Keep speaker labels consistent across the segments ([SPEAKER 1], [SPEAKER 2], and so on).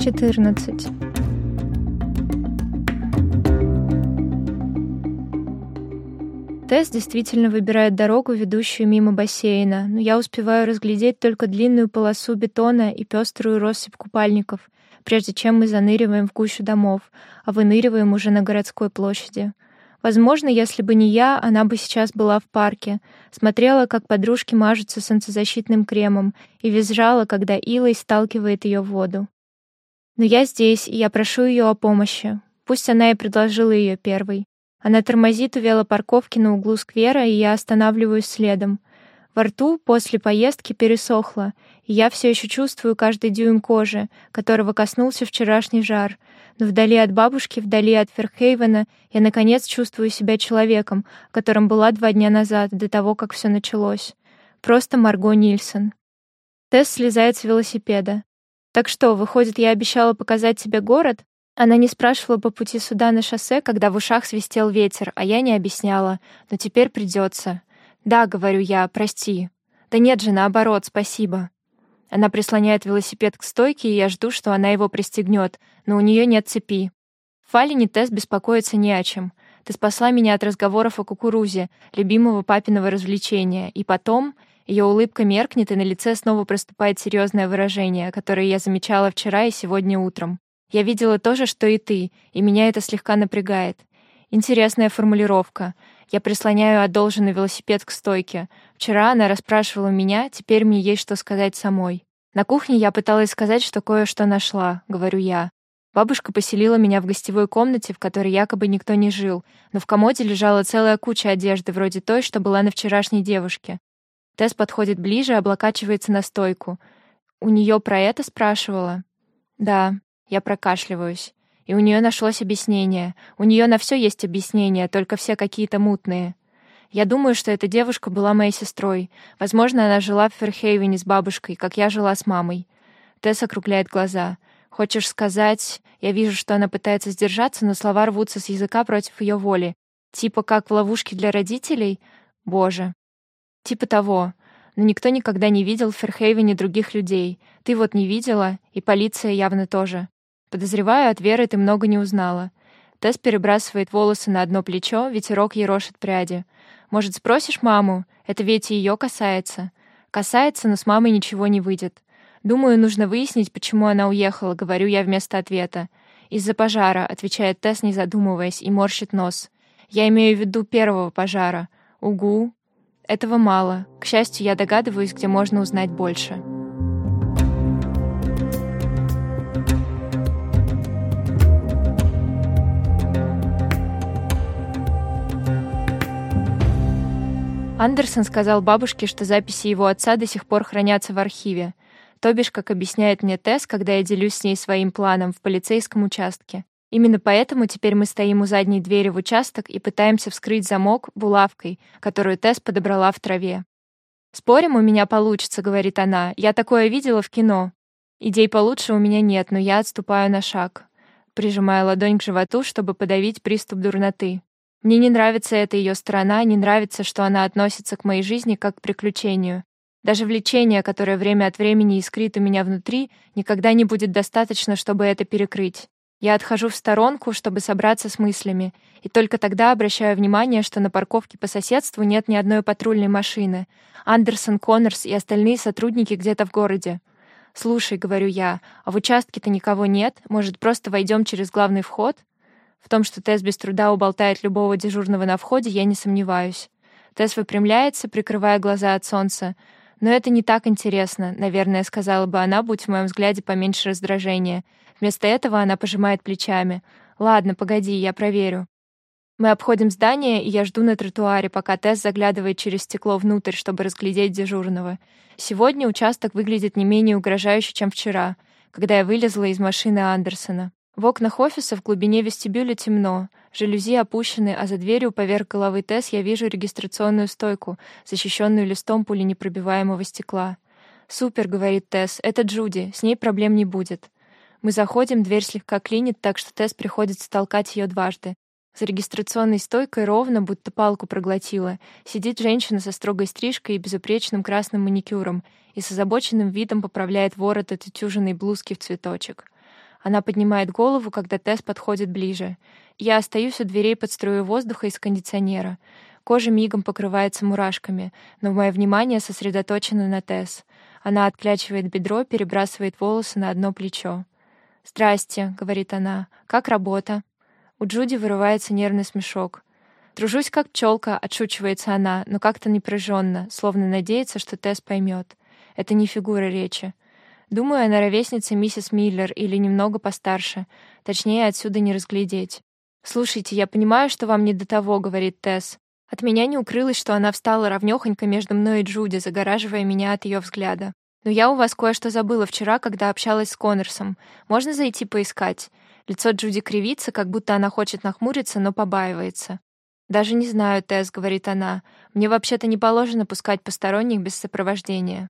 [SPEAKER 1] 14. Тесс действительно выбирает дорогу, ведущую мимо бассейна, но я успеваю разглядеть только длинную полосу бетона и пеструю россыпь купальников, прежде чем мы заныриваем в гущу домов, а выныриваем уже на городской площади. Возможно, если бы не я, она бы сейчас была в парке, смотрела, как подружки мажутся солнцезащитным кремом, и визжала, когда Илой сталкивает ее в воду. Но я здесь, и я прошу ее о помощи. Пусть она и предложила ее первой. Она тормозит у велопарковки на углу сквера, и я останавливаюсь следом. Во рту после поездки пересохло, и я все еще чувствую каждый дюйм кожи, которого коснулся вчерашний жар. Но вдали от бабушки, вдали от Ферхейвена, я наконец чувствую себя человеком, которым была два дня назад, до того, как все началось. Просто Марго Нильсон. Тесс слезает с велосипеда. «Так что, выходит, я обещала показать тебе город?» Она не спрашивала по пути сюда на шоссе, когда в ушах свистел ветер, а я не объясняла. Но теперь придется. «Да», — говорю я, — «прости». «Да нет же, наоборот, спасибо». Она прислоняет велосипед к стойке, и я жду, что она его пристегнет, но у нее нет цепи. Фалине Тесс беспокоится не о чем. Ты спасла меня от разговоров о кукурузе, любимого папиного развлечения, и потом ее улыбка меркнет, и на лице снова проступает серьезное выражение, которое я замечала вчера и сегодня утром. Я видела то же, что и ты, и меня это слегка напрягает. Интересная формулировка. Я прислоняю одолженный велосипед к стойке. Вчера она расспрашивала меня, теперь мне есть что сказать самой. На кухне я пыталась сказать, что кое-что нашла, говорю я. Бабушка поселила меня в гостевой комнате, в которой якобы никто не жил, но в комоде лежала целая куча одежды, вроде той, что была на вчерашней девушке. Тесс подходит ближе, облокачивается на стойку. У нее про это спрашивала? Да, я прокашливаюсь. И у нее нашлось объяснение. У нее на все есть объяснение, только все какие-то мутные. Я думаю, что эта девушка была моей сестрой. Возможно, она жила в Ферхейвене с бабушкой, как я жила с мамой. Тесс округляет глаза. Хочешь сказать... Я вижу, что она пытается сдержаться, но слова рвутся с языка против ее воли. Типа как в ловушке для родителей? Боже. Типа того. Но никто никогда не видел в Ферхейвене других людей. Ты вот не видела, и полиция явно тоже. Подозреваю, от Веры ты много не узнала. Тесс перебрасывает волосы на одно плечо, ветерок ерошит пряди. Может, спросишь маму? Это ведь ее касается. Касается, но с мамой ничего не выйдет. Думаю, нужно выяснить, почему она уехала, говорю я вместо ответа. Из-за пожара, отвечает Тесс, не задумываясь, и морщит нос. Я имею в виду первого пожара. Угу. Этого мало. К счастью, я догадываюсь, где можно узнать больше. Андерсон сказал бабушке, что записи его отца до сих пор хранятся в архиве. То бишь, как объясняет мне Тесс, когда я делюсь с ней своим планом в полицейском участке. Именно поэтому теперь мы стоим у задней двери в участок и пытаемся вскрыть замок булавкой, которую Тесс подобрала в траве. «Спорим, у меня получится», — говорит она. «Я такое видела в кино». Идей получше у меня нет, но я отступаю на шаг, прижимая ладонь к животу, чтобы подавить приступ дурноты. Мне не нравится эта ее сторона, не нравится, что она относится к моей жизни как к приключению. Даже влечение, которое время от времени искрит у меня внутри, никогда не будет достаточно, чтобы это перекрыть. Я отхожу в сторонку, чтобы собраться с мыслями, и только тогда обращаю внимание, что на парковке по соседству нет ни одной патрульной машины. Андерсон, Коннорс и остальные сотрудники где-то в городе. «Слушай», — говорю я, — «а в участке-то никого нет? Может, просто войдем через главный вход?» В том, что Тесс без труда уболтает любого дежурного на входе, я не сомневаюсь. Тесс выпрямляется, прикрывая глаза от солнца. «Но это не так интересно», — наверное, сказала бы она, будь в моем взгляде поменьше раздражения. Вместо этого она пожимает плечами. «Ладно, погоди, я проверю». Мы обходим здание, и я жду на тротуаре, пока Тесс заглядывает через стекло внутрь, чтобы разглядеть дежурного. Сегодня участок выглядит не менее угрожающе, чем вчера, когда я вылезла из машины Андерсона. В окнах офиса в глубине вестибюля темно. Жалюзи опущены, а за дверью поверх головы Тесс я вижу регистрационную стойку, защищенную листом пуленепробиваемого стекла. «Супер», — говорит Тесс, — «это Джуди, с ней проблем не будет». Мы заходим, дверь слегка клинит, так что Тесс приходится толкать ее дважды. За регистрационной стойкой ровно, будто палку проглотила, сидит женщина со строгой стрижкой и безупречным красным маникюром и с озабоченным видом поправляет ворот отутюженной блузки в цветочек. Она поднимает голову, когда Тесс подходит ближе. Я остаюсь у дверей под струей воздуха из кондиционера. Кожа мигом покрывается мурашками, но мое внимание сосредоточено на Тесс. Она отклячивает бедро, перебрасывает волосы на одно плечо. «Здрасте», — говорит она. «Как работа?» У Джуди вырывается нервный смешок. «Тружусь как пчелка», — отшучивается она, но как-то напряженно, словно надеется, что Тесс поймет. Это не фигура речи. Думаю, она ровесница миссис Миллер или немного постарше. Точнее, отсюда не разглядеть. «Слушайте, я понимаю, что вам не до того», — говорит Тесс. От меня не укрылось, что она встала ровнёхонько между мной и Джуди, загораживая меня от ее взгляда. «Но я у вас кое-что забыла вчера, когда общалась с Коннорсом. Можно зайти поискать?» Лицо Джуди кривится, как будто она хочет нахмуриться, но побаивается. «Даже не знаю, Тесс», — говорит она. «Мне вообще-то не положено пускать посторонних без сопровождения».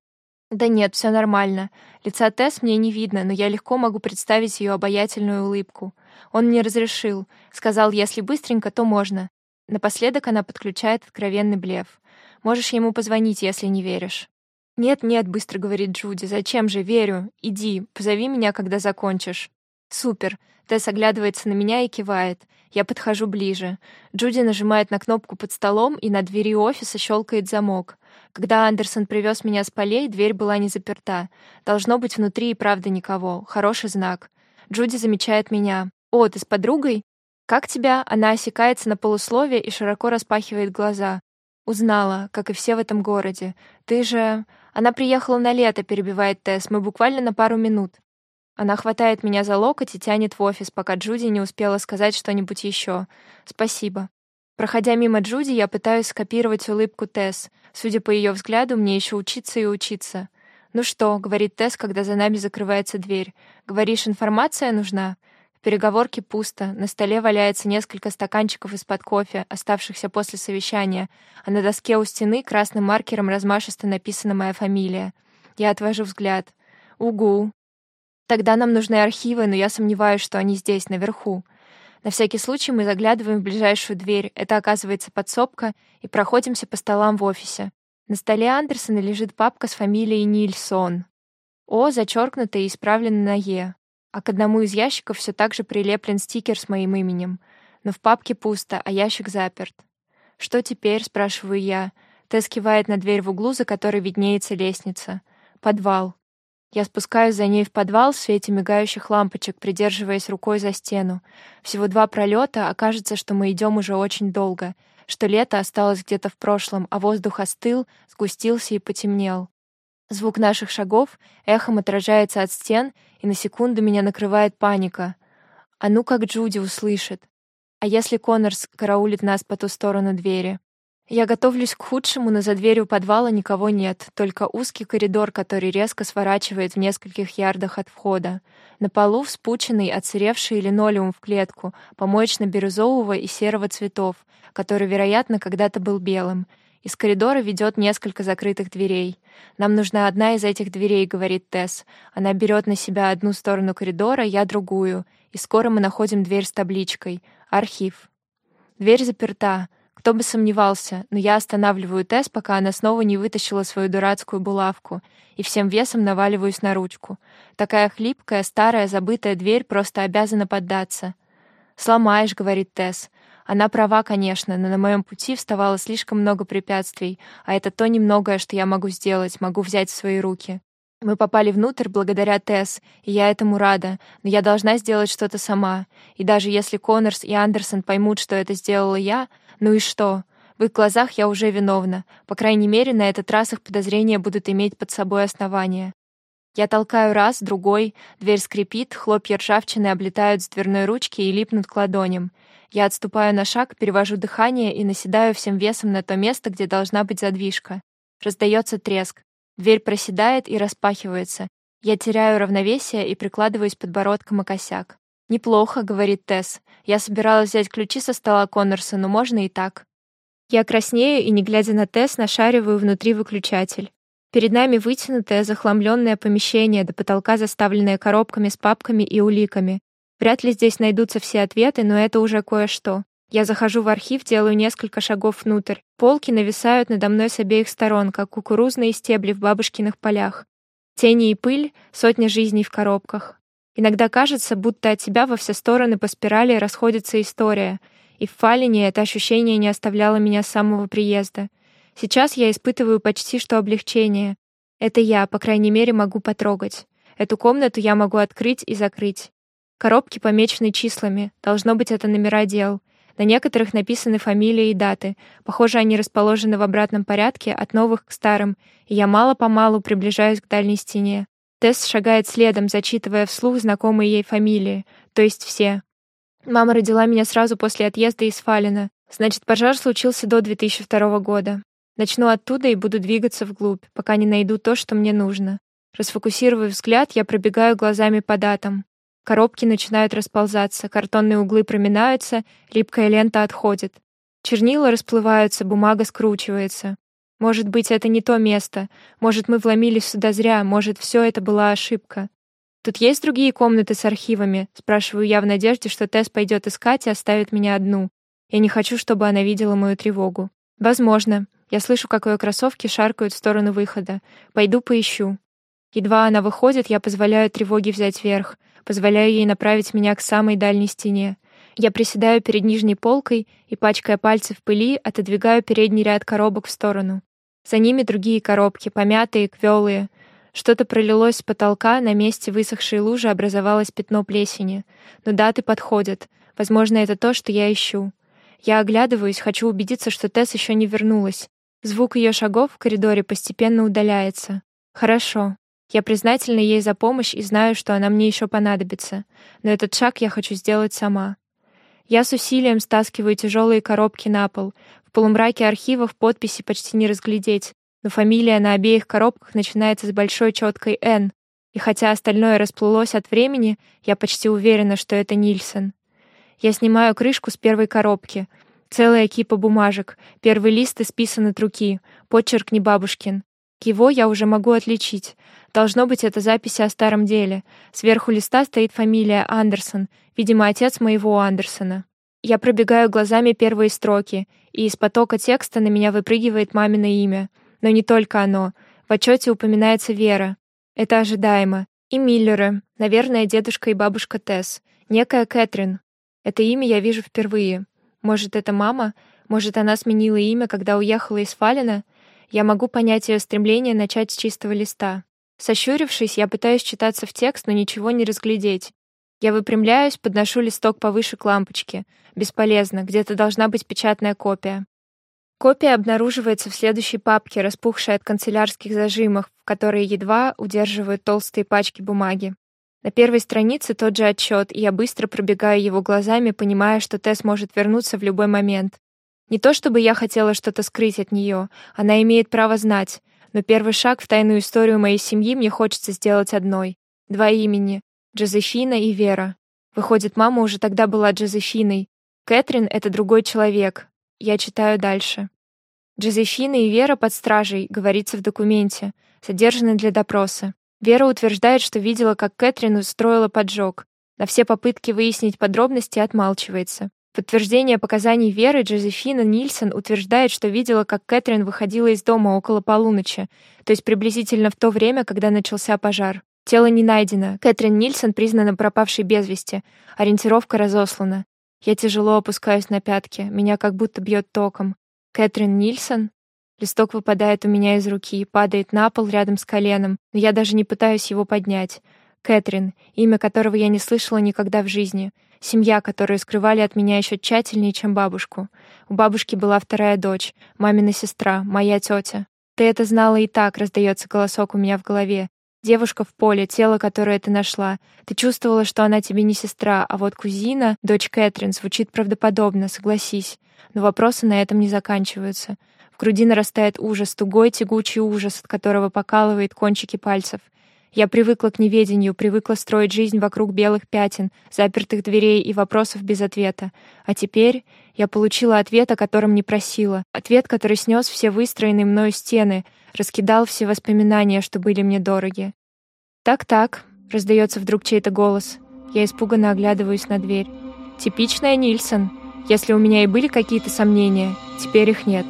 [SPEAKER 1] «Да нет, все нормально. Лица Тесс мне не видно, но я легко могу представить ее обаятельную улыбку. Он мне разрешил. Сказал, если быстренько, то можно. Напоследок она подключает откровенный блеф. Можешь ему позвонить, если не веришь». «Нет-нет», — быстро говорит Джуди, — «зачем же, верю. Иди, позови меня, когда закончишь». «Супер. Тесс оглядывается на меня и кивает. Я подхожу ближе. Джуди нажимает на кнопку под столом, и на двери офиса щелкает замок. Когда Андерсон привез меня с полей, дверь была не заперта. Должно быть, внутри и правда никого. Хороший знак. Джуди замечает меня. «О, ты с подругой?» «Как тебя?» Она осекается на полусловие и широко распахивает глаза. «Узнала, как и все в этом городе. Ты же...» «Она приехала на лето», — перебивает Тесс. «Мы буквально на пару минут». Она хватает меня за локоть и тянет в офис, пока Джуди не успела сказать что-нибудь еще. «Спасибо». Проходя мимо Джуди, я пытаюсь скопировать улыбку Тесс. Судя по ее взгляду, мне еще учиться и учиться. «Ну что?» — говорит Тесс, когда за нами закрывается дверь. «Говоришь, информация нужна?» В переговорке пусто. На столе валяется несколько стаканчиков из-под кофе, оставшихся после совещания, а на доске у стены красным маркером размашисто написана моя фамилия. Я отвожу взгляд. «Угу», Тогда нам нужны архивы, но я сомневаюсь, что они здесь, наверху. На всякий случай мы заглядываем в ближайшую дверь. Это оказывается подсобка, и проходимся по столам в офисе. На столе Андерсона лежит папка с фамилией Нильсон. О зачеркнуто и исправлено на Е. А к одному из ящиков все так же прилеплен стикер с моим именем. Но в папке пусто, а ящик заперт. «Что теперь?» — спрашиваю я. Тесс кивает на дверь в углу, за которой виднеется лестница. «Подвал». Я спускаюсь за ней в подвал в свете мигающих лампочек, придерживаясь рукой за стену. Всего два пролета, а кажется, что мы идем уже очень долго, что лето осталось где-то в прошлом, а воздух остыл, сгустился и потемнел. Звук наших шагов эхом отражается от стен, и на секунду меня накрывает паника. А ну как Джуди услышит? А если Коннорс караулит нас по ту сторону двери? Я готовлюсь к худшему, но за дверью подвала никого нет, только узкий коридор, который резко сворачивает в нескольких ярдах от входа. На полу вспученный, отсыревший линолеум в клетку, помоечно-бирюзового и серого цветов, который, вероятно, когда-то был белым. Из коридора ведет несколько закрытых дверей. «Нам нужна одна из этих дверей», — говорит Тесс. Она берет на себя одну сторону коридора, я другую, и скоро мы находим дверь с табличкой «Архив». Дверь заперта. Кто бы сомневался, но я останавливаю Тесс, пока она снова не вытащила свою дурацкую булавку, и всем весом наваливаюсь на ручку. Такая хлипкая, старая, забытая дверь просто обязана поддаться. «Сломаешь», — говорит Тесс. Она права, конечно, но на моем пути вставало слишком много препятствий, а это то немногое, что я могу сделать, могу взять в свои руки. Мы попали внутрь благодаря Тесс, и я этому рада, но я должна сделать что-то сама. И даже если Коннорс и Андерсон поймут, что это сделала я, ну и что? В их глазах я уже виновна. По крайней мере, на этот раз их подозрения будут иметь под собой основания. Я толкаю раз, другой, дверь скрипит, хлопья ржавчины облетают с дверной ручки и липнут к ладоням. Я отступаю на шаг, перевожу дыхание и наседаю всем весом на то место, где должна быть задвижка. Раздается треск. Дверь проседает и распахивается. Я теряю равновесие и прикладываюсь подбородком о косяк. «Неплохо», — говорит Тесс. «Я собиралась взять ключи со стола Коннорса, но можно и так». Я краснею и, не глядя на Тесс, нашариваю внутри выключатель. Перед нами вытянутое, захламленное помещение, до потолка заставленное коробками с папками и уликами. Вряд ли здесь найдутся все ответы, но это уже кое-что. Я захожу в архив, делаю несколько шагов внутрь. Полки нависают надо мной с обеих сторон, как кукурузные стебли в бабушкиных полях. Тени и пыль, сотня жизней в коробках. Иногда кажется, будто от тебя во все стороны по спирали расходится история, и в Фалине это ощущение не оставляло меня с самого приезда. Сейчас я испытываю почти что облегчение. Это я, по крайней мере, могу потрогать. Эту комнату я могу открыть и закрыть. Коробки помечены числами, должно быть, это номера дел. На некоторых написаны фамилии и даты. Похоже, они расположены в обратном порядке от новых к старым, и я мало-помалу приближаюсь к дальней стене. Тесс шагает следом, зачитывая вслух знакомые ей фамилии, то есть все. Мама родила меня сразу после отъезда из Фалина. Значит, пожар случился до 2002 года. Начну оттуда и буду двигаться вглубь, пока не найду то, что мне нужно. Расфокусировав взгляд, я пробегаю глазами по датам. Коробки начинают расползаться, картонные углы проминаются, липкая лента отходит. Чернила расплываются, бумага скручивается. Может быть, это не то место. Может, мы вломились сюда зря, может, все это была ошибка. Тут есть другие комнаты с архивами? Спрашиваю я в надежде, что Тесс пойдет искать и оставит меня одну. Я не хочу, чтобы она видела мою тревогу. Возможно. Я слышу, как ее кроссовки шаркают в сторону выхода. Пойду поищу. Едва она выходит, я позволяю тревоге взять верх позволяю ей направить меня к самой дальней стене. Я приседаю перед нижней полкой и, пачкая пальцы в пыли, отодвигаю передний ряд коробок в сторону. За ними другие коробки, помятые, квелые. Что-то пролилось с потолка, на месте высохшей лужи образовалось пятно плесени. Но даты подходят. Возможно, это то, что я ищу. Я оглядываюсь, хочу убедиться, что Тесс еще не вернулась. Звук ее шагов в коридоре постепенно удаляется. Хорошо. Я признательна ей за помощь и знаю, что она мне еще понадобится, но этот шаг я хочу сделать сама. Я с усилием стаскиваю тяжелые коробки на пол. В полумраке архивов подписи почти не разглядеть, но фамилия на обеих коробках начинается с большой четкой «Н», и хотя остальное расплылось от времени, я почти уверена, что это Нильсон. Я снимаю крышку с первой коробки. Целая кипа бумажек. Первый лист исписан от руки. Почерк не бабушкин. Его я уже могу отличить. Должно быть, это записи о старом деле. Сверху листа стоит фамилия Андерсон, видимо, отец моего Андерсона. Я пробегаю глазами первые строки, и из потока текста на меня выпрыгивает мамино имя. Но не только оно. В отчете упоминается Вера. Это ожидаемо. И Миллеры. Наверное, дедушка и бабушка Тесс. Некая Кэтрин. Это имя я вижу впервые. Может, это мама? Может, она сменила имя, когда уехала из Фалина? Я могу понять ее стремление начать с чистого листа. Сощурившись, я пытаюсь читаться в текст, но ничего не разглядеть. Я выпрямляюсь, подношу листок повыше к лампочке. Бесполезно, где-то должна быть печатная копия. Копия обнаруживается в следующей папке, распухшей от канцелярских зажимов, которые едва удерживают толстые пачки бумаги. На первой странице тот же отчет, и я быстро пробегаю его глазами, понимая, что Тесс может вернуться в любой момент. Не то чтобы я хотела что-то скрыть от нее, она имеет право знать, но первый шаг в тайную историю моей семьи мне хочется сделать одной. Два имени — Джозефина и Вера. Выходит, мама уже тогда была Джозефиной. Кэтрин — это другой человек. Я читаю дальше. Джозефина и Вера под стражей, говорится в документе, содержаны для допроса. Вера утверждает, что видела, как Кэтрин устроила поджог. На все попытки выяснить подробности отмалчивается подтверждение показаний Веры Джозефина Нильсон утверждает, что видела, как Кэтрин выходила из дома около полуночи, то есть приблизительно в то время, когда начался пожар. Тело не найдено. Кэтрин Нильсон признана пропавшей без вести. Ориентировка разослана. Я тяжело опускаюсь на пятки. Меня как будто бьет током. Кэтрин Нильсон? Листок выпадает у меня из руки, падает на пол рядом с коленом, но я даже не пытаюсь его поднять. Кэтрин, имя которого я не слышала никогда в жизни. Семья, которую скрывали от меня еще тщательнее, чем бабушку. У бабушки была вторая дочь, мамина сестра, моя тетя. Ты это знала и так, раздается голосок у меня в голове. Девушка в поле, тело, которое ты нашла. Ты чувствовала, что она тебе не сестра, а вот кузина, дочь Кэтрин, звучит правдоподобно, согласись. Но вопросы на этом не заканчиваются. В груди нарастает ужас, тугой тягучий ужас, от которого покалывает кончики пальцев — я привыкла к неведению, привыкла строить жизнь вокруг белых пятен, запертых дверей и вопросов без ответа. А теперь я получила ответ, о котором не просила. Ответ, который снес все выстроенные мною стены, раскидал все воспоминания, что были мне дороги. «Так-так», — раздается вдруг чей-то голос. Я испуганно оглядываюсь на дверь. «Типичная Нильсон». Если у меня и были какие-то сомнения, теперь их нет.